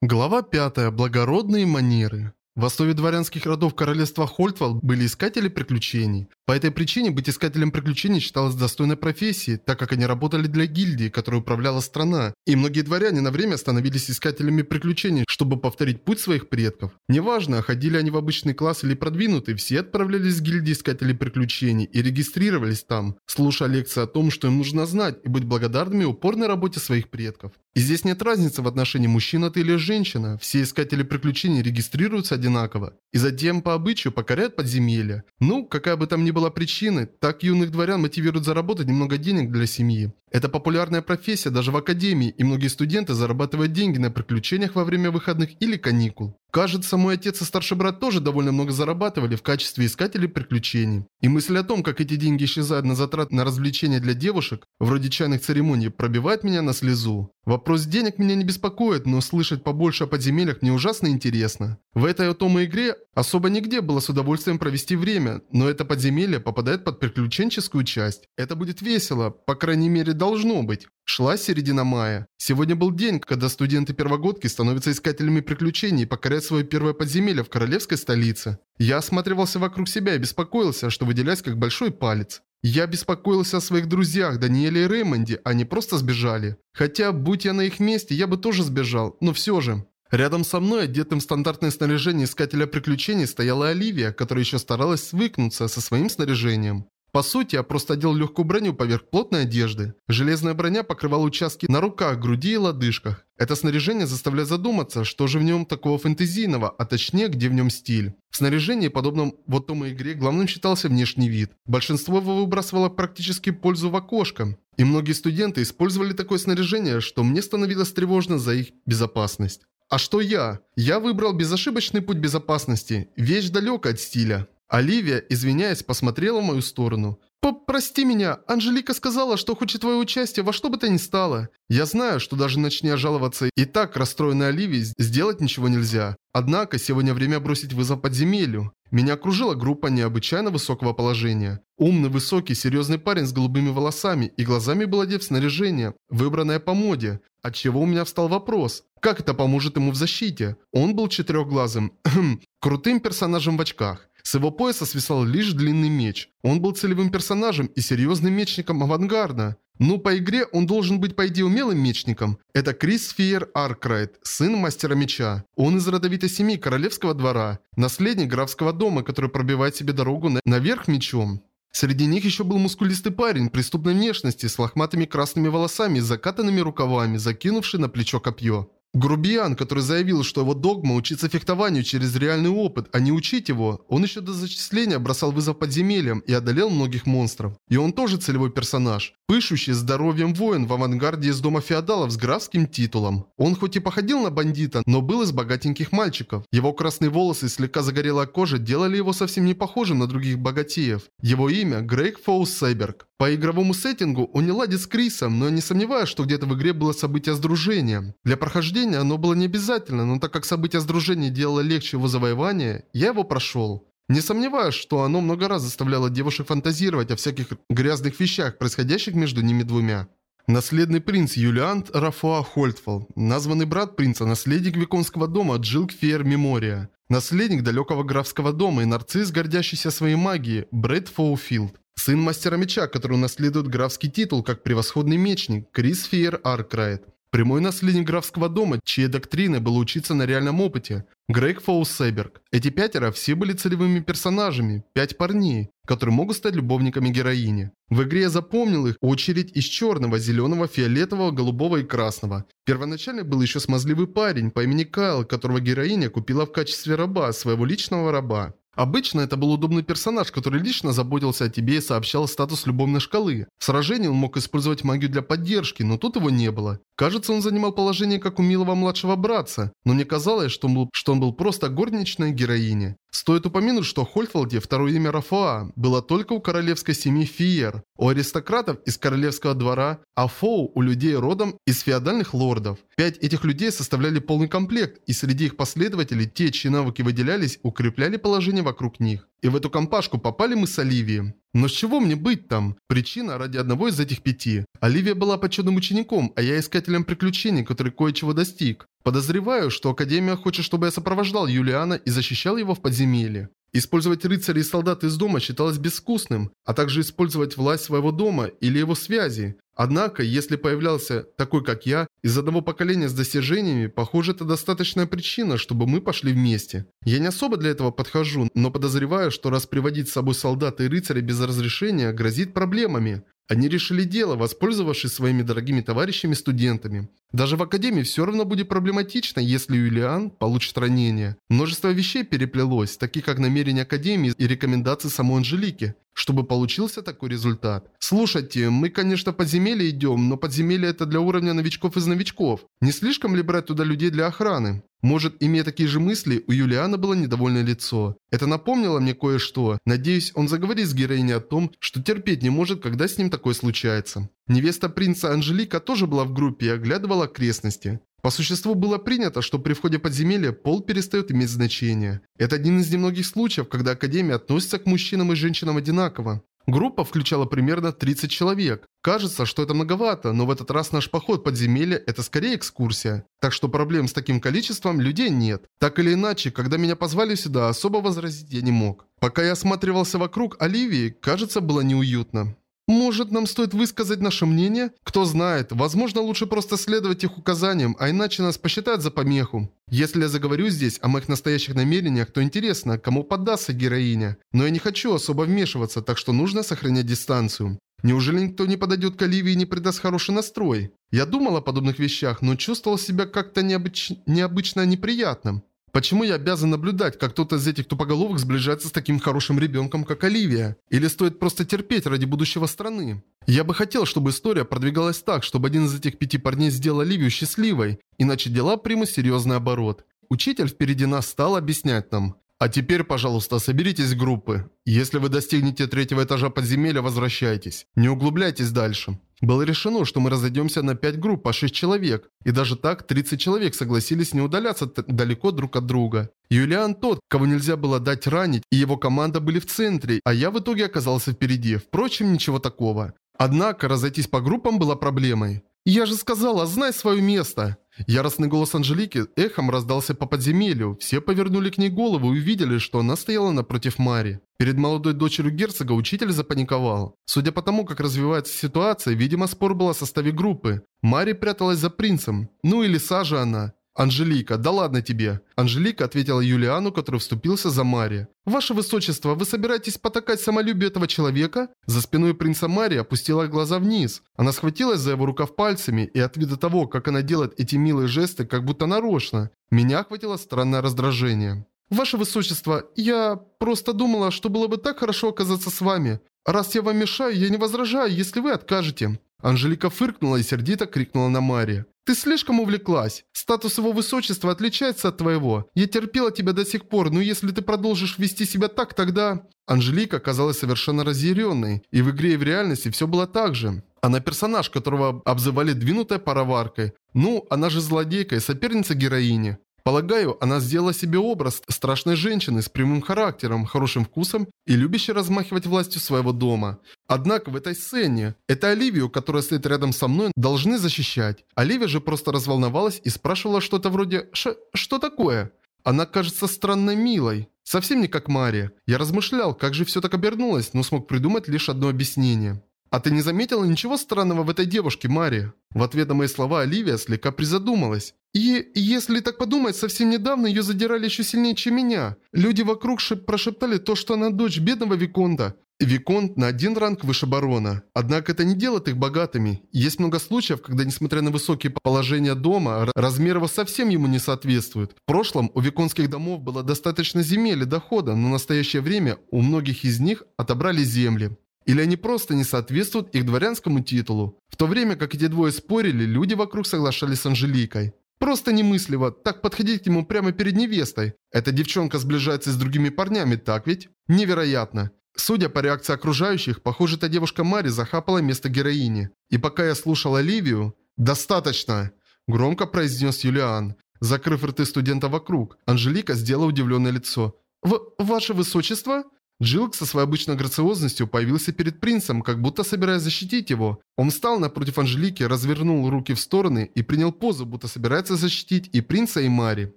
Глава 5. Благородные манеры. В основе дворянских родов королевства Хольтвал были искатели приключений. По этой причине быть искателем приключений считалось достойной профессией, так как они работали для гильдии, которой управляла страна. И многие дворяне на время становились искателями приключений, чтобы повторить путь своих предков. Неважно, ходили они в обычный класс или продвинутый, все отправлялись в гильдии искателей приключений и регистрировались там, слушая лекции о том, что им нужно знать и быть благодарными упорной работе своих предков. И здесь нет разницы в отношении мужчина ты или женщина, все искатели приключений регистрируются один одинаково. И затем по обычаю покоряют подземелья. Ну, какая бы там ни была причина, так юных дворян мотивируют заработать немного денег для семьи. Это популярная профессия даже в академии, и многие студенты зарабатывают деньги на приключениях во время выходных или каникул. Кажется, мой отец и старший брат тоже довольно много зарабатывали в качестве искателей приключений. И мысль о том, как эти деньги исчезают на затраты на развлечения для девушек, вроде чайных церемоний, пробивает меня на слезу. Вопрос денег меня не беспокоит, но слышать побольше о подземельях мне ужасно интересно. В этой отомой игре особо нигде было с удовольствием провести время, но это подземелье попадает под приключенческую часть. Это будет весело, по крайней мере должно быть. Шла середина мая. Сегодня был день, когда студенты-первогодки становятся искателями приключений и покоряют свое первое подземелье в королевской столице. Я осматривался вокруг себя и беспокоился, что выделяюсь как большой палец. Я беспокоился о своих друзьях Даниэле и Реймонде, они просто сбежали. Хотя, будь я на их месте, я бы тоже сбежал, но все же. Рядом со мной, одетым в стандартное снаряжение искателя приключений, стояла Оливия, которая еще старалась свыкнуться со своим снаряжением. По сути, я просто одел легкую броню поверх плотной одежды. Железная броня покрывала участки на руках, груди и лодыжках. Это снаряжение заставляет задуматься, что же в нем такого фэнтезийного, а точнее, где в нем стиль. В снаряжении, подобном вот тому игре, главным считался внешний вид. Большинство его выбрасывало практически пользу в окошко. И многие студенты использовали такое снаряжение, что мне становилось тревожно за их безопасность. А что я? Я выбрал безошибочный путь безопасности, вещь далека от стиля. Оливия, извиняясь, посмотрела в мою сторону. «Прости меня, Анжелика сказала, что хочет твое участие во что бы то ни стало. Я знаю, что даже начни жаловаться и так расстроенной Оливии сделать ничего нельзя. Однако сегодня время бросить вызов подземелью. Меня окружила группа необычайно высокого положения. Умный, высокий, серьезный парень с голубыми волосами и глазами был одет в снаряжение, выбранное по моде. Отчего у меня встал вопрос, как это поможет ему в защите? Он был четырехглазым, крутым персонажем в очках. С его пояса свисал лишь длинный меч. Он был целевым персонажем и серьезным мечником авангарда. Ну, по игре он должен быть, по идее, умелым мечником. Это Крис Фиер Аркрайт, сын мастера меча. Он из родовитой семьи королевского двора. Наследник графского дома, который пробивает себе дорогу наверх мечом. Среди них еще был мускулистый парень преступной внешности с лохматыми красными волосами и закатанными рукавами, закинувший на плечо копье. Грубиян, который заявил, что его догма учиться фехтованию через реальный опыт, а не учить его, он еще до зачисления бросал вызов подземельям и одолел многих монстров. И он тоже целевой персонаж. Пышущий здоровьем воин в авангарде из дома феодалов с графским титулом. Он хоть и походил на бандита, но был из богатеньких мальчиков. Его красные волосы и слегка загорелая кожа делали его совсем не похожим на других богатеев. Его имя Грейг Фоус Сайберг. По игровому сеттингу он не ладит с Крисом, но я не сомневаюсь, что где-то в игре было событие с дружением. Для прохождения оно было не обязательно, но так как событие с дружением делало легче его завоевания, я его прошел. Не сомневаюсь, что оно много раз заставляло девушек фантазировать о всяких грязных вещах, происходящих между ними двумя. Наследный принц Юлиант Рафуа Хольтфол, названный брат принца, наследник Виконского дома Джилк Мемория, наследник далекого графского дома и нарцисс, гордящийся своей магией, Брэд Фоуфилд. Сын мастера меча, который унаследует графский титул как превосходный мечник, Крис Фиер Аркрайт. Прямой наследник графского дома, чьей доктриной было учиться на реальном опыте. Грег Фоусеберг. Эти пятеро все были целевыми персонажами, пять парней, которые могут стать любовниками героини. В игре я запомнил их очередь из черного, зеленого, фиолетового, голубого и красного. Первоначально был еще смазливый парень по имени Кайл, которого героиня купила в качестве раба, своего личного раба. Обычно это был удобный персонаж, который лично заботился о тебе и сообщал статус любовной шкалы. В сражении он мог использовать магию для поддержки, но тут его не было. Кажется, он занимал положение как у милого младшего братца, но мне казалось, что он был, что он был просто горничной героиней. Стоит упомянуть, что Хольфолде второе имя Рафаа было только у королевской семьи Фиер, у аристократов из королевского двора, а Фоу у людей родом из феодальных лордов. Пять этих людей составляли полный комплект, и среди их последователей те, чьи навыки выделялись, укрепляли положение вокруг них. И в эту компашку попали мы с Оливией. Но с чего мне быть там? Причина ради одного из этих пяти. Оливия была почетным учеником, а я искателем приключений, который кое-чего достиг. Подозреваю, что Академия хочет, чтобы я сопровождал Юлиана и защищал его в подземелье. Использовать рыцарей и солдат из дома считалось безвкусным, а также использовать власть своего дома или его связи. Однако, если появлялся такой, как я, из одного поколения с достижениями, похоже, это достаточная причина, чтобы мы пошли вместе. Я не особо для этого подхожу, но подозреваю, что раз приводить с собой солдата и рыцаря без разрешения грозит проблемами. Они решили дело, воспользовавшись своими дорогими товарищами-студентами. Даже в Академии все равно будет проблематично, если Юлиан получит ранение. Множество вещей переплелось, таких как намерения Академии и рекомендации самой Анжелики, чтобы получился такой результат. Слушайте, мы, конечно, подземелье идем, но подземелье это для уровня новичков из новичков. Не слишком ли брать туда людей для охраны? Может, имея такие же мысли, у Юлиана было недовольное лицо. Это напомнило мне кое-что. Надеюсь, он заговорит с героиней о том, что терпеть не может, когда с ним такое случается. Невеста принца Анжелика тоже была в группе и оглядывала окрестности. По существу было принято, что при входе в подземелье пол перестает иметь значение. Это один из немногих случаев, когда Академия относится к мужчинам и женщинам одинаково. Группа включала примерно 30 человек. Кажется, что это многовато, но в этот раз наш поход в подземелье – это скорее экскурсия. Так что проблем с таким количеством людей нет. Так или иначе, когда меня позвали сюда, особо возразить я не мог. Пока я осматривался вокруг, Оливии, кажется, было неуютно. Может, нам стоит высказать наше мнение? Кто знает, возможно, лучше просто следовать их указаниям, а иначе нас посчитают за помеху. Если я заговорю здесь о моих настоящих намерениях, то интересно, кому поддастся героиня. Но я не хочу особо вмешиваться, так что нужно сохранять дистанцию. Неужели никто не подойдет к Оливии и не придаст хороший настрой? Я думал о подобных вещах, но чувствовал себя как-то необыч... необычно неприятным. Почему я обязан наблюдать, как кто-то из этих тупоголовых сближается с таким хорошим ребенком, как Оливия? Или стоит просто терпеть ради будущего страны? Я бы хотел, чтобы история продвигалась так, чтобы один из этих пяти парней сделал Оливию счастливой, иначе дела примут серьезный оборот. Учитель впереди нас стал объяснять нам. А теперь, пожалуйста, соберитесь в группы. Если вы достигнете третьего этажа подземелья, возвращайтесь. Не углубляйтесь дальше. Было решено, что мы разойдемся на 5 групп по 6 человек, и даже так 30 человек согласились не удаляться далеко друг от друга. Юлиан тот, кого нельзя было дать ранить, и его команда были в центре, а я в итоге оказался впереди. Впрочем, ничего такого. Однако разойтись по группам было проблемой. «Я же сказала, знай свое место!» Яростный голос Анжелики эхом раздался по подземелью. Все повернули к ней голову и увидели, что она стояла напротив Мари. Перед молодой дочерью герцога учитель запаниковал. Судя по тому, как развивается ситуация, видимо спор был о составе группы. Мари пряталась за принцем. Ну или Сажа она. «Анжелика, да ладно тебе!» Анжелика ответила Юлиану, который вступился за Мари. «Ваше Высочество, вы собираетесь потакать самолюбие этого человека?» За спиной принца Мари опустила глаза вниз. Она схватилась за его рукав пальцами, и от вида того, как она делает эти милые жесты, как будто нарочно, меня охватило странное раздражение. «Ваше Высочество, я просто думала, что было бы так хорошо оказаться с вами. Раз я вам мешаю, я не возражаю, если вы откажете». Анжелика фыркнула и сердито крикнула на Мари. «Ты слишком увлеклась. Статус его высочества отличается от твоего. Я терпела тебя до сих пор, но если ты продолжишь вести себя так, тогда...» Анжелика казалась совершенно разъяренной, и в игре и в реальности все было так же. Она персонаж, которого обзывали двинутой пароваркой. Ну, она же злодейка и соперница героини. Полагаю, она сделала себе образ страшной женщины с прямым характером, хорошим вкусом и любящей размахивать властью своего дома. Однако в этой сцене, это Оливию, которая стоит рядом со мной, должны защищать. Оливия же просто разволновалась и спрашивала что-то вроде «Ш... что такое?». Она кажется странно милой. Совсем не как Мария. Я размышлял, как же все так обернулось, но смог придумать лишь одно объяснение. «А ты не заметила ничего странного в этой девушке, Мария?» В ответ на мои слова Оливия слегка призадумалась. «И если так подумать, совсем недавно ее задирали еще сильнее, чем меня. Люди вокруг шеп прошептали то, что она дочь бедного Виконта. Виконт на один ранг выше барона. Однако это не делает их богатыми. Есть много случаев, когда, несмотря на высокие положения дома, размер его совсем ему не соответствует. В прошлом у виконских домов было достаточно земель и дохода, но в настоящее время у многих из них отобрали земли. Или они просто не соответствуют их дворянскому титулу. В то время как эти двое спорили, люди вокруг соглашались с Анжеликой. Просто немыслимо, так подходить к нему прямо перед невестой. Эта девчонка сближается с другими парнями, так ведь? Невероятно. Судя по реакции окружающих, похоже, эта девушка Мари захапала место героини. И пока я слушал Оливию... «Достаточно!» – громко произнес Юлиан, закрыв рты студента вокруг. Анжелика сделала удивленное лицо. «В... Ваше Высочество?» Джилк со своей обычной грациозностью появился перед принцем, как будто собираясь защитить его. Он встал напротив Анжелики, развернул руки в стороны и принял позу, будто собирается защитить и принца, и Мари.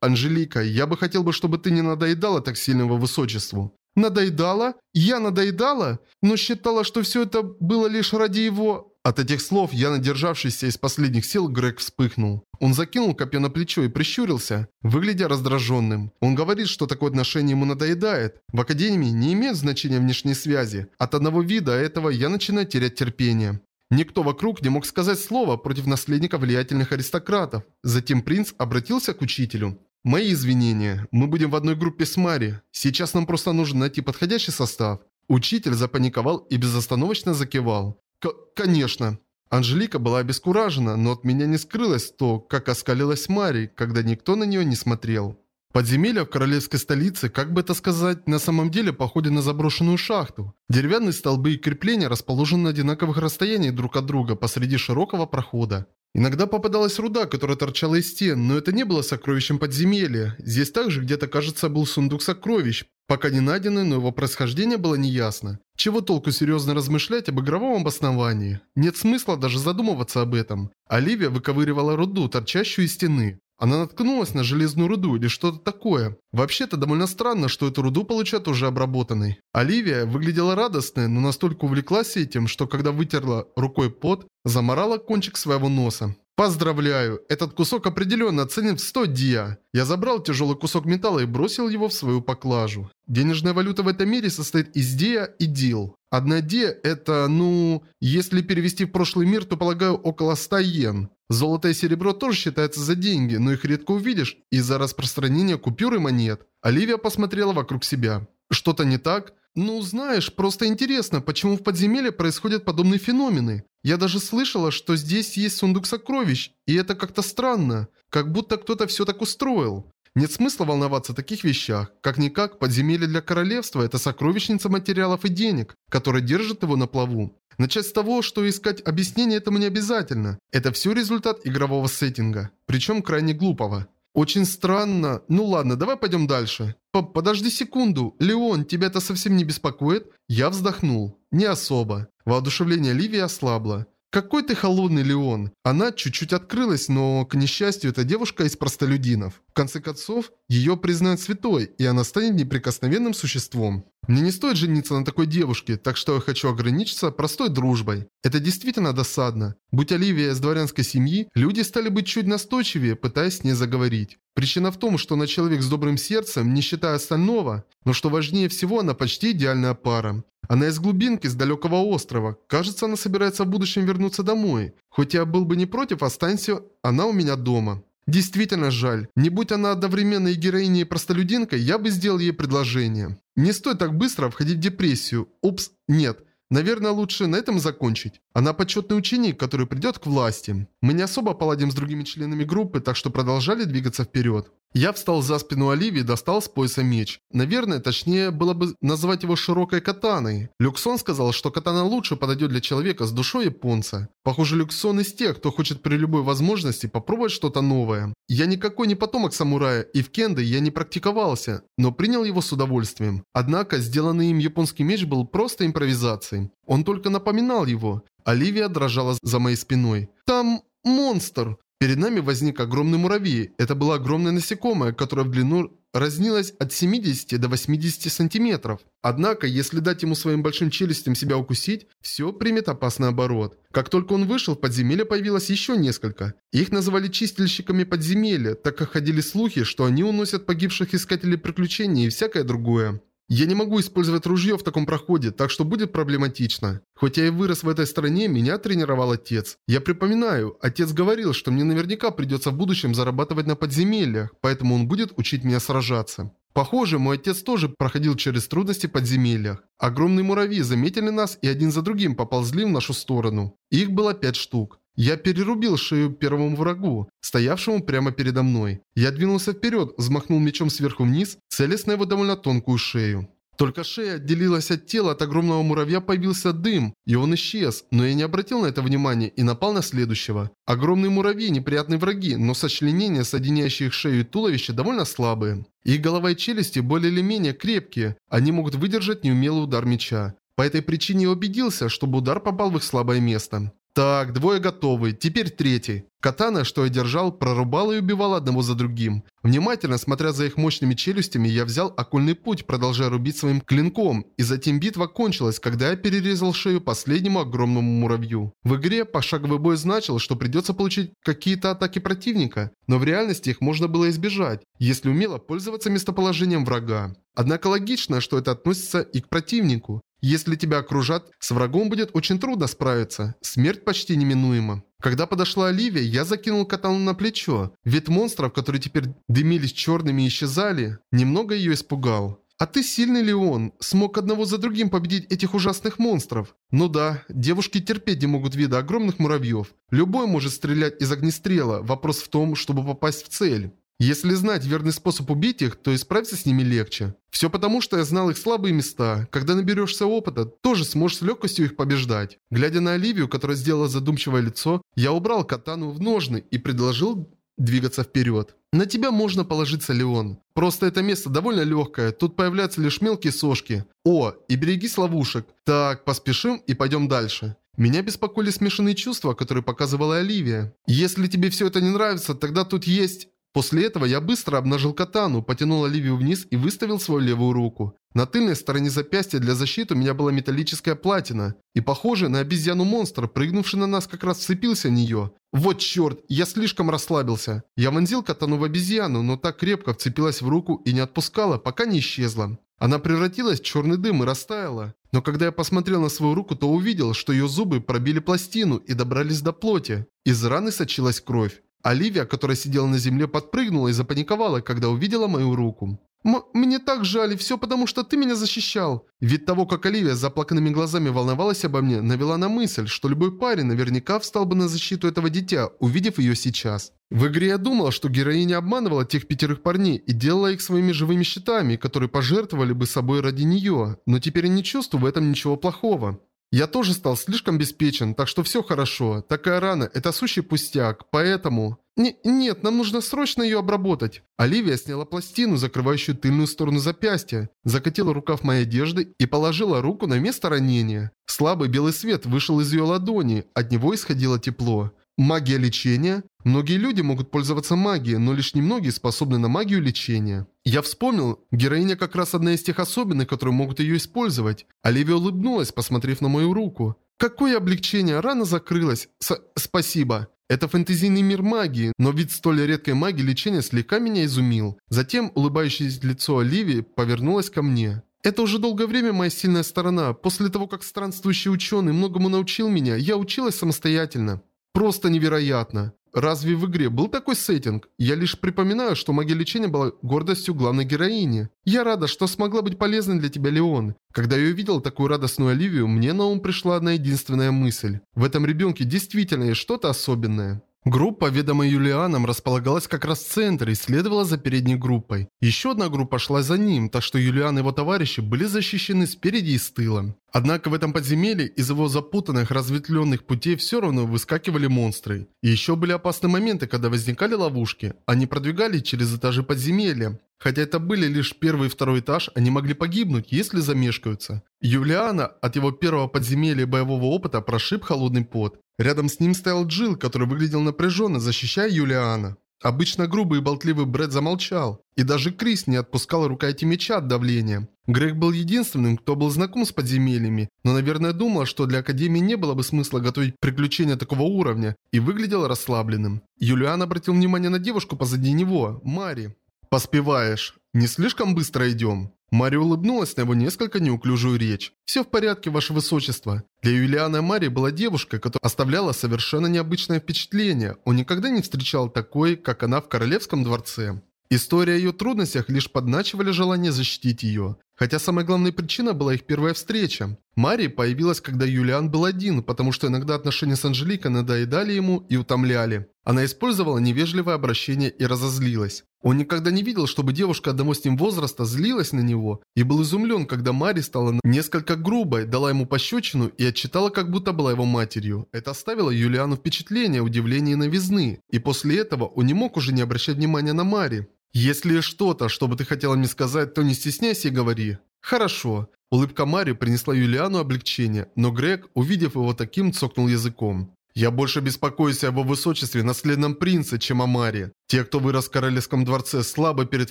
«Анжелика, я бы хотел бы, чтобы ты не надоедала так сильно его высочеству». «Надоедала? Я надоедала? Но считала, что все это было лишь ради его...» От этих слов, я, надержавшийся из последних сил, Грег вспыхнул. Он закинул копье на плечо и прищурился, выглядя раздраженным. Он говорит, что такое отношение ему надоедает. В Академии не имеет значения внешней связи. От одного вида этого я начинаю терять терпение. Никто вокруг не мог сказать слова против наследника влиятельных аристократов. Затем принц обратился к учителю. «Мои извинения. Мы будем в одной группе с Мари. Сейчас нам просто нужно найти подходящий состав». Учитель запаниковал и безостановочно закивал. К «Конечно». Анжелика была обескуражена, но от меня не скрылось то, как оскалилась Мари, когда никто на нее не смотрел. Подземелье в королевской столице, как бы это сказать, на самом деле походит на заброшенную шахту. Деревянные столбы и крепления расположены на одинаковых расстояниях друг от друга посреди широкого прохода. Иногда попадалась руда, которая торчала из стен, но это не было сокровищем подземелья. Здесь также где-то, кажется, был сундук сокровищ, пока не найденный, но его происхождение было неясно. Чего толку серьезно размышлять об игровом обосновании? Нет смысла даже задумываться об этом. Оливия выковыривала руду, торчащую из стены. Она наткнулась на железную руду или что-то такое. Вообще-то довольно странно, что эту руду получают уже обработанной. Оливия выглядела радостной, но настолько увлеклась этим, что когда вытерла рукой пот, заморала кончик своего носа. Поздравляю, этот кусок определенно оценен в 100 диа. Я забрал тяжелый кусок металла и бросил его в свою поклажу. Денежная валюта в этом мире состоит из диа и дил. Одна диа это, ну, если перевести в прошлый мир, то полагаю около 100 йен. Золото и серебро тоже считаются за деньги, но их редко увидишь из-за распространения купюр и монет. Оливия посмотрела вокруг себя. Что-то не так? Ну, знаешь, просто интересно, почему в подземелье происходят подобные феномены. Я даже слышала, что здесь есть сундук сокровищ, и это как-то странно. Как будто кто-то все так устроил. Нет смысла волноваться о таких вещах. Как-никак, подземелье для королевства – это сокровищница материалов и денег, которая держит его на плаву. Начать с того, что искать объяснение этому не обязательно. Это все результат игрового сеттинга, причем крайне глупого. Очень странно. Ну ладно, давай пойдем дальше. П Подожди секунду. Леон, тебя это совсем не беспокоит? Я вздохнул. Не особо. Воодушевление Ливии ослабло. «Какой ты холодный, Леон!» Она чуть-чуть открылась, но, к несчастью, эта девушка из простолюдинов. В конце концов, ее признают святой, и она станет неприкосновенным существом. Мне не стоит жениться на такой девушке, так что я хочу ограничиться простой дружбой. Это действительно досадно. Будь Оливия из дворянской семьи, люди стали бы чуть настойчивее, пытаясь с ней заговорить. Причина в том, что она человек с добрым сердцем, не считая остального, но что важнее всего, она почти идеальная пара. Она из глубинки, с далекого острова. Кажется, она собирается в будущем вернуться домой. Хоть я был бы не против, останься она у меня дома. Действительно жаль. Не будь она одновременно и героиней, и простолюдинкой, я бы сделал ей предложение. Не стоит так быстро входить в депрессию. Упс, нет. Наверное, лучше на этом закончить. Она почетный ученик, который придет к власти. Мы не особо поладим с другими членами группы, так что продолжали двигаться вперед. Я встал за спину Оливии и достал с пояса меч. Наверное, точнее было бы назвать его широкой катаной. Люксон сказал, что катана лучше подойдет для человека с душой японца. Похоже, Люксон из тех, кто хочет при любой возможности попробовать что-то новое. Я никакой не потомок самурая, и в кендо я не практиковался, но принял его с удовольствием. Однако, сделанный им японский меч был просто импровизацией. Он только напоминал его. Оливия дрожала за моей спиной. «Там монстр!» Перед нами возник огромный муравей. Это было огромное насекомое, которое в длину разнилось от 70 до 80 сантиметров. Однако, если дать ему своим большим челюстям себя укусить, все примет опасный оборот. Как только он вышел, в подземелье появилось еще несколько. Их называли чистильщиками подземелья, так как ходили слухи, что они уносят погибших искателей приключений и всякое другое. Я не могу использовать ружье в таком проходе, так что будет проблематично. Хоть я и вырос в этой стране, меня тренировал отец. Я припоминаю, отец говорил, что мне наверняка придется в будущем зарабатывать на подземельях, поэтому он будет учить меня сражаться. Похоже, мой отец тоже проходил через трудности в подземельях. Огромные муравьи заметили нас и один за другим поползли в нашу сторону. Их было пять штук. Я перерубил шею первому врагу, стоявшему прямо передо мной. Я двинулся вперед, взмахнул мечом сверху вниз, целясь на его довольно тонкую шею. Только шея отделилась от тела, от огромного муравья появился дым, и он исчез, но я не обратил на это внимания и напал на следующего. Огромные муравьи – неприятные враги, но сочленения, соединяющие их шею и туловище, довольно слабые. Их голова и челюсти более или менее крепкие, они могут выдержать неумелый удар меча. По этой причине я убедился, чтобы удар попал в их слабое место. Так, двое готовы, теперь третий. Катана, что я держал, прорубал и убивал одного за другим. Внимательно смотря за их мощными челюстями, я взял окольный путь, продолжая рубить своим клинком. И затем битва кончилась, когда я перерезал шею последнему огромному муравью. В игре пошаговый бой значил, что придется получить какие-то атаки противника, но в реальности их можно было избежать, если умело пользоваться местоположением врага. Однако логично, что это относится и к противнику. Если тебя окружат, с врагом будет очень трудно справиться. Смерть почти неминуема. Когда подошла Оливия, я закинул катану на плечо. Вид монстров, которые теперь дымились черными и исчезали, немного ее испугал. «А ты сильный ли он? Смог одного за другим победить этих ужасных монстров?» «Ну да, девушки терпеть не могут вида огромных муравьев. Любой может стрелять из огнестрела, вопрос в том, чтобы попасть в цель». Если знать верный способ убить их, то и справиться с ними легче. Все потому, что я знал их слабые места. Когда наберешься опыта, тоже сможешь с легкостью их побеждать. Глядя на Оливию, которая сделала задумчивое лицо, я убрал катану в ножны и предложил двигаться вперед. На тебя можно положиться, Леон. Просто это место довольно легкое, тут появляются лишь мелкие сошки. О, и берегись ловушек. Так, поспешим и пойдем дальше. Меня беспокоили смешанные чувства, которые показывала Оливия. Если тебе все это не нравится, тогда тут есть... После этого я быстро обнажил катану, потянул Оливию вниз и выставил свою левую руку. На тыльной стороне запястья для защиты у меня была металлическая платина. И похоже на обезьяну-монстр, прыгнувший на нас, как раз вцепился в нее. Вот черт, я слишком расслабился. Я вонзил катану в обезьяну, но так крепко вцепилась в руку и не отпускала, пока не исчезла. Она превратилась в черный дым и растаяла. Но когда я посмотрел на свою руку, то увидел, что ее зубы пробили пластину и добрались до плоти. Из раны сочилась кровь. Оливия, которая сидела на земле, подпрыгнула и запаниковала, когда увидела мою руку. М «Мне так жаль, все потому, что ты меня защищал». Вид того, как Оливия с заплаканными глазами волновалась обо мне, навела на мысль, что любой парень наверняка встал бы на защиту этого дитя, увидев ее сейчас. В игре я думал, что героиня обманывала тех пятерых парней и делала их своими живыми щитами, которые пожертвовали бы собой ради нее, но теперь я не чувствую в этом ничего плохого. Я тоже стал слишком обеспечен, так что все хорошо. Такая рана – это сущий пустяк, поэтому... Не, нет, нам нужно срочно ее обработать. Оливия сняла пластину, закрывающую тыльную сторону запястья, закатила рукав моей одежды и положила руку на место ранения. Слабый белый свет вышел из ее ладони, от него исходило тепло. Магия лечения? Многие люди могут пользоваться магией, но лишь немногие способны на магию лечения. Я вспомнил, героиня как раз одна из тех особенных, которые могут ее использовать. Оливия улыбнулась, посмотрев на мою руку. Какое облегчение, рана закрылась. С спасибо. Это фэнтезийный мир магии, но вид столь редкой магии лечения слегка меня изумил. Затем улыбающееся лицо Оливии повернулось ко мне. Это уже долгое время моя сильная сторона. После того, как странствующий ученый многому научил меня, я училась самостоятельно. Просто невероятно. Разве в игре был такой сеттинг? Я лишь припоминаю, что магия лечения была гордостью главной героини. Я рада, что смогла быть полезной для тебя, Леон. Когда я увидел такую радостную Оливию, мне на ум пришла одна единственная мысль. В этом ребенке действительно есть что-то особенное. Группа, ведомая Юлианом, располагалась как раз в центре и следовала за передней группой. Еще одна группа шла за ним, так что Юлиан и его товарищи были защищены спереди и с тыла. Однако в этом подземелье из его запутанных, разветвленных путей все равно выскакивали монстры. И еще были опасные моменты, когда возникали ловушки. Они продвигались через этажи подземелья. Хотя это были лишь первый и второй этаж, они могли погибнуть, если замешкаются. Юлиана от его первого подземелья боевого опыта прошиб холодный пот. Рядом с ним стоял Джилл, который выглядел напряженно, защищая Юлиана. Обычно грубый и болтливый Брэд замолчал, и даже Крис не отпускал рукояти меча от давления. Грег был единственным, кто был знаком с подземельями, но, наверное, думал, что для Академии не было бы смысла готовить приключения такого уровня, и выглядел расслабленным. Юлиан обратил внимание на девушку позади него, Мари. «Поспеваешь. Не слишком быстро идем?» Мари улыбнулась на его несколько неуклюжую речь. «Все в порядке, ваше высочество». Для Юлианы Мари была девушка, которая оставляла совершенно необычное впечатление. Он никогда не встречал такой, как она в королевском дворце. История о ее трудностях лишь подначивали желание защитить ее. Хотя самой главной причиной была их первая встреча. Мари появилась, когда Юлиан был один, потому что иногда отношения с Анжеликой надоедали ему и утомляли. Она использовала невежливое обращение и разозлилась. Он никогда не видел, чтобы девушка одного с ним возраста злилась на него, и был изумлен, когда Мари стала несколько грубой, дала ему пощечину и отчитала, как будто была его матерью. Это оставило Юлиану впечатление, удивления и новизны, и после этого он не мог уже не обращать внимания на Мари. «Если что-то, что бы ты хотела мне сказать, то не стесняйся и говори». «Хорошо». Улыбка Мари принесла Юлиану облегчение, но Грег, увидев его таким, цокнул языком. «Я больше беспокоюсь об его высочестве, наследном принце, чем о Маре. Те, кто вырос в королевском дворце, слабы перед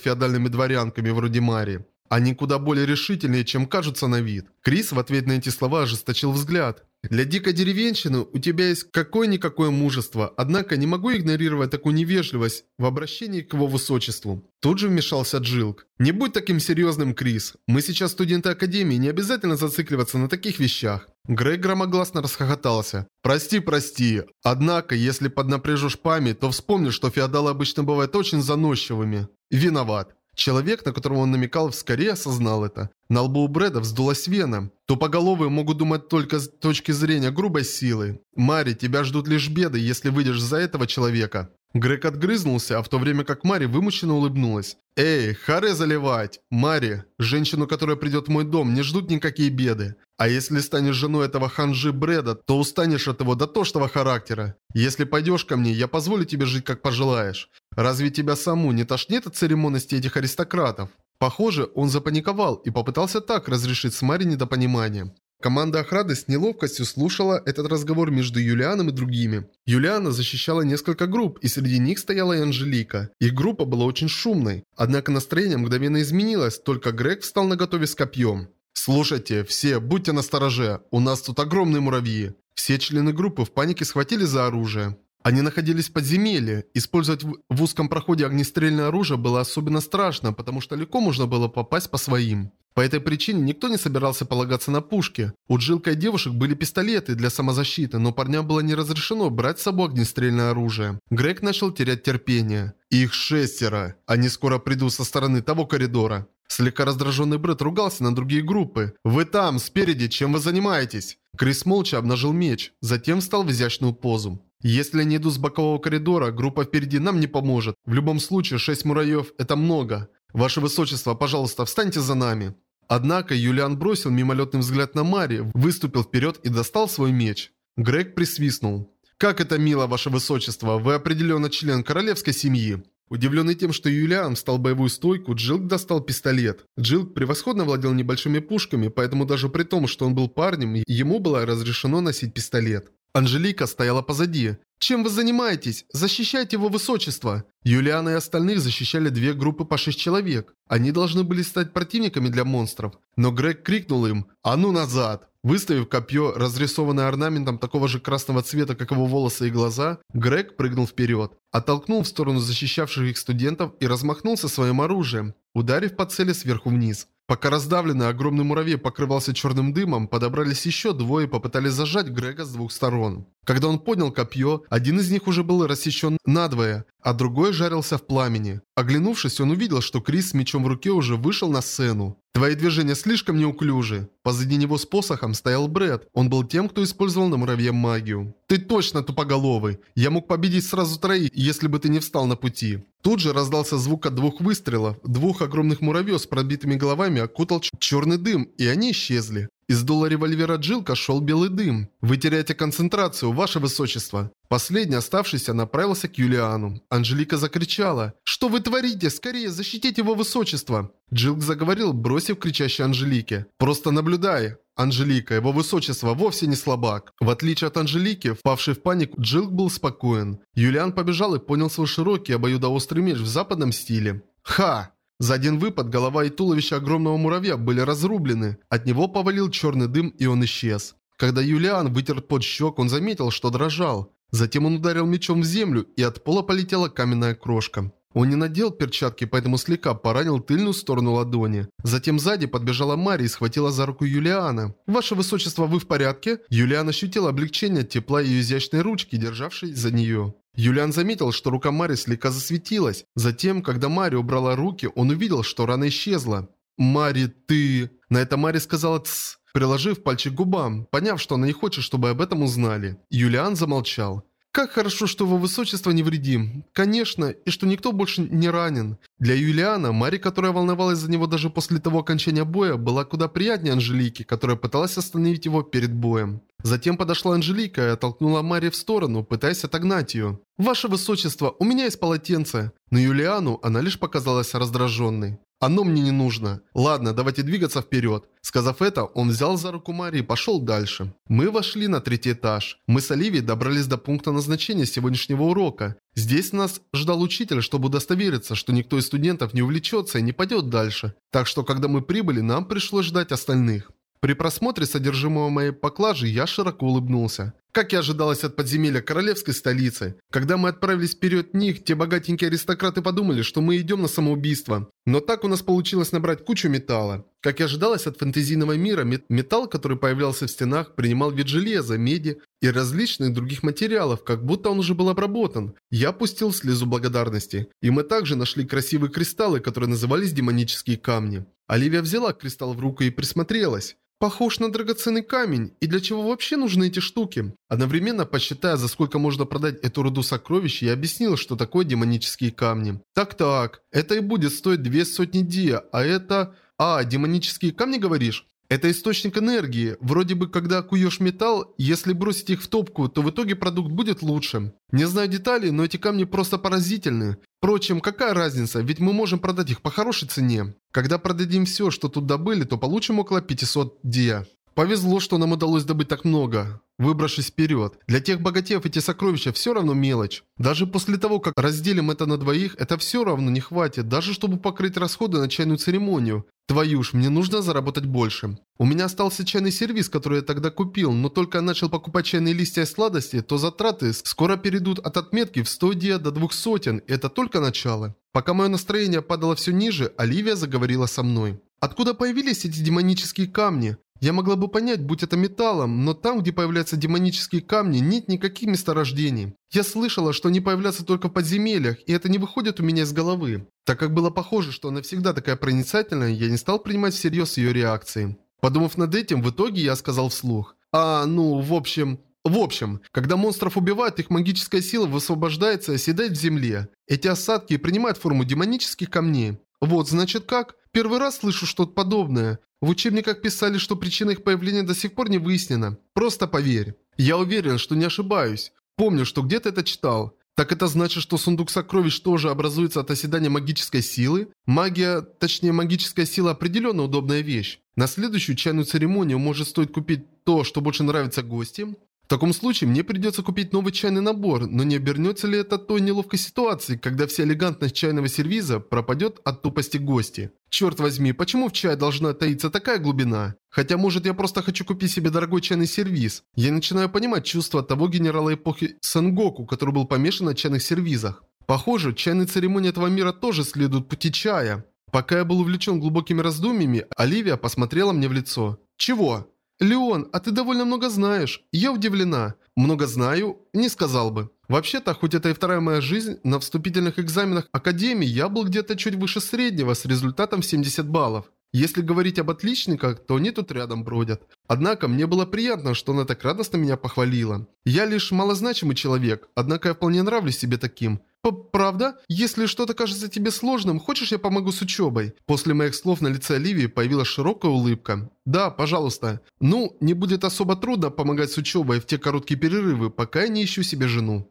феодальными дворянками вроде Мари. Они куда более решительные, чем кажутся на вид». Крис в ответ на эти слова ожесточил взгляд. Для дикой деревенщины у тебя есть какое-никакое мужество, однако не могу игнорировать такую невежливость в обращении к его высочеству. Тут же вмешался Джилк. Не будь таким серьезным, Крис. Мы сейчас студенты Академии, не обязательно зацикливаться на таких вещах. Грей громогласно расхохотался. «Прости, прости. Однако, если поднапряжешь память, то вспомни, что феодалы обычно бывают очень заносчивыми. Виноват. Человек, на которого он намекал, скорее осознал это. На лбу у Брэда вздулась вена. Тупоголовые могут думать только с точки зрения грубой силы. Мари, тебя ждут лишь беды, если выйдешь за этого человека. Грег отгрызнулся, а в то время как Мари вымученно улыбнулась. «Эй, харе заливать! Мари, женщину, которая придет в мой дом, не ждут никакие беды. А если станешь женой этого ханжи Брэда, то устанешь от его дотошного характера. Если пойдешь ко мне, я позволю тебе жить как пожелаешь. Разве тебя саму не тошнит от церемонности этих аристократов?» Похоже, он запаниковал и попытался так разрешить с Мари недопонимание. Команда охраны с неловкостью слушала этот разговор между Юлианом и другими. Юлиана защищала несколько групп, и среди них стояла и Анжелика. Их группа была очень шумной. Однако настроение мгновенно изменилось, только Грег встал на готове с копьем. «Слушайте, все, будьте настороже, у нас тут огромные муравьи». Все члены группы в панике схватили за оружие. Они находились в подземелье. Использовать в узком проходе огнестрельное оружие было особенно страшно, потому что легко можно было попасть по своим. По этой причине никто не собирался полагаться на пушки. У Джилка и девушек были пистолеты для самозащиты, но парням было не разрешено брать с собой огнестрельное оружие. Грег начал терять терпение. Их шестеро. Они скоро придут со стороны того коридора. Слегка раздраженный Брэд ругался на другие группы. «Вы там, спереди, чем вы занимаетесь?» Крис молча обнажил меч, затем встал в изящную позу. «Если они идут с бокового коридора, группа впереди нам не поможет. В любом случае, шесть муравьев – это много. Ваше Высочество, пожалуйста, встаньте за нами». Однако Юлиан бросил мимолетный взгляд на Мари, выступил вперед и достал свой меч. Грег присвистнул. «Как это мило, ваше высочество, вы определенно член королевской семьи». Удивленный тем, что Юлиан встал в боевую стойку, Джилк достал пистолет. Джилк превосходно владел небольшими пушками, поэтому даже при том, что он был парнем, ему было разрешено носить пистолет. Анжелика стояла позади. «Чем вы занимаетесь? Защищайте его высочество!» Юлиана и остальных защищали две группы по шесть человек. Они должны были стать противниками для монстров. Но Грег крикнул им «А ну назад!». Выставив копье, разрисованное орнаментом такого же красного цвета, как его волосы и глаза, Грег прыгнул вперед, оттолкнул в сторону защищавших их студентов и размахнулся своим оружием, ударив по цели сверху вниз. Пока раздавленный огромный муравей покрывался черным дымом, подобрались еще двое и попытались зажать Грега с двух сторон. Когда он поднял копье, один из них уже был рассечен надвое, а другой жарился в пламени. Оглянувшись, он увидел, что Крис с мечом в руке уже вышел на сцену. Твои движения слишком неуклюжи. Позади него с посохом стоял Брэд. Он был тем, кто использовал на муравье магию. Ты точно тупоголовый. Я мог победить сразу троих, если бы ты не встал на пути. Тут же раздался звук от двух выстрелов. Двух огромных муравьев с пробитыми головами окутал черный дым, и они исчезли. Из дула револьвера Джилка шел белый дым. «Вы теряете концентрацию, ваше высочество!» Последний, оставшийся, направился к Юлиану. Анжелика закричала. «Что вы творите? Скорее, защитите его высочество!» Джилк заговорил, бросив кричащей Анжелике. «Просто наблюдай!» Анжелика, его высочество, вовсе не слабак. В отличие от Анжелики, впавший в панику, Джилк был спокоен. Юлиан побежал и понял свой широкий обоюдоострый меч в западном стиле. «Ха!» За один выпад голова и туловище огромного муравья были разрублены. От него повалил черный дым, и он исчез. Когда Юлиан вытер под щек, он заметил, что дрожал. Затем он ударил мечом в землю, и от пола полетела каменная крошка. Он не надел перчатки, поэтому слегка поранил тыльную сторону ладони. Затем сзади подбежала Мари и схватила за руку Юлиана. «Ваше высочество, вы в порядке?» Юлиан ощутил облегчение тепла ее изящной ручки, державшей за нее. Юлиан заметил, что рука Мари слегка засветилась. Затем, когда Мари убрала руки, он увидел, что рана исчезла. Мари, ты...» На это Мари сказала «тсс», приложив пальчик к губам, поняв, что она не хочет, чтобы об этом узнали. Юлиан замолчал. Как хорошо, что его высочество невредим. Конечно, и что никто больше не ранен. Для Юлиана, Мари, которая волновалась за него даже после того окончания боя, была куда приятнее Анжелики, которая пыталась остановить его перед боем. Затем подошла Анжелика и оттолкнула Мари в сторону, пытаясь отогнать ее. «Ваше высочество, у меня есть полотенце». Но Юлиану она лишь показалась раздраженной. Оно мне не нужно. Ладно, давайте двигаться вперед. Сказав это, он взял за руку Мари и пошел дальше. Мы вошли на третий этаж. Мы с Оливией добрались до пункта назначения сегодняшнего урока. Здесь нас ждал учитель, чтобы удостовериться, что никто из студентов не увлечется и не пойдет дальше. Так что, когда мы прибыли, нам пришлось ждать остальных. При просмотре содержимого моей поклажи я широко улыбнулся. Как и ожидалось от подземелья королевской столицы. Когда мы отправились вперед них, те богатенькие аристократы подумали, что мы идем на самоубийство. Но так у нас получилось набрать кучу металла. Как и ожидалось от фэнтезийного мира, металл, который появлялся в стенах, принимал вид железа, меди и различных других материалов, как будто он уже был обработан. Я пустил слезу благодарности. И мы также нашли красивые кристаллы, которые назывались демонические камни. Оливия взяла кристалл в руку и присмотрелась. Похож на драгоценный камень. И для чего вообще нужны эти штуки? Одновременно, посчитая, за сколько можно продать эту руду сокровищ, я объяснил, что такое демонические камни. Так-так, это и будет стоить две сотни диа, а это... А, демонические камни говоришь? Это источник энергии. Вроде бы, когда куешь металл, если бросить их в топку, то в итоге продукт будет лучше. Не знаю деталей, но эти камни просто поразительны. Впрочем, какая разница, ведь мы можем продать их по хорошей цене. Когда продадим все, что тут добыли, то получим около 500 диа. Повезло, что нам удалось добыть так много. Выбравшись вперед. Для тех богатеев эти сокровища все равно мелочь. Даже после того, как разделим это на двоих, это все равно не хватит, даже чтобы покрыть расходы на чайную церемонию. Твою ж, мне нужно заработать больше. У меня остался чайный сервис, который я тогда купил, но только я начал покупать чайные листья и сладости, то затраты скоро перейдут от отметки в 100 диа до двух сотен, и это только начало. Пока мое настроение падало все ниже, Оливия заговорила со мной. Откуда появились эти демонические камни? Я могла бы понять, будь это металлом, но там, где появляются демонические камни, нет никаких месторождений. Я слышала, что они появляются только в подземельях, и это не выходит у меня из головы. Так как было похоже, что она всегда такая проницательная, я не стал принимать всерьез ее реакции. Подумав над этим, в итоге я сказал вслух. А, ну, в общем... В общем, когда монстров убивают, их магическая сила высвобождается и оседает в земле. Эти осадки принимают форму демонических камней. Вот, значит как? Первый раз слышу что-то подобное. В учебниках писали, что причина их появления до сих пор не выяснена. Просто поверь. Я уверен, что не ошибаюсь. Помню, что где-то это читал. Так это значит, что сундук сокровищ тоже образуется от оседания магической силы? Магия, точнее магическая сила определенно удобная вещь. На следующую чайную церемонию может стоит купить то, что больше нравится гостям? В таком случае мне придется купить новый чайный набор, но не обернется ли это той неловкой ситуации, когда вся элегантность чайного сервиза пропадет от тупости гости? Черт возьми, почему в чае должна таиться такая глубина? Хотя может я просто хочу купить себе дорогой чайный сервиз. Я начинаю понимать чувства того генерала эпохи Сенгоку, который был помешан на чайных сервизах. Похоже, чайные церемонии этого мира тоже следуют пути чая. Пока я был увлечен глубокими раздумьями, Оливия посмотрела мне в лицо. «Чего?» «Леон, а ты довольно много знаешь. Я удивлена. Много знаю? Не сказал бы. Вообще-то, хоть это и вторая моя жизнь, на вступительных экзаменах Академии я был где-то чуть выше среднего с результатом 70 баллов. Если говорить об отличниках, то они тут рядом бродят. Однако мне было приятно, что она так радостно меня похвалила. Я лишь малозначимый человек, однако я вполне нравлюсь себе таким. П «Правда? Если что-то кажется тебе сложным, хочешь я помогу с учебой?» После моих слов на лице Оливии появилась широкая улыбка. «Да, пожалуйста. Ну, не будет особо трудно помогать с учебой в те короткие перерывы, пока я не ищу себе жену».